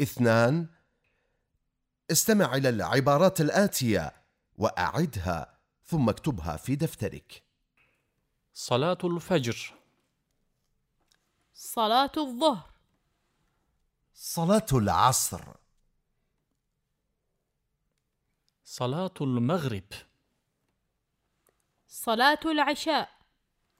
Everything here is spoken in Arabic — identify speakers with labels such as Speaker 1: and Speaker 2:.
Speaker 1: اثنان استمع إلى العبارات الآتية وأعدها ثم اكتبها في دفترك.
Speaker 2: صلاة الفجر.
Speaker 3: صلاة الظهر.
Speaker 1: صلاة العصر.
Speaker 2: صلاة المغرب.
Speaker 3: صلاة العشاء.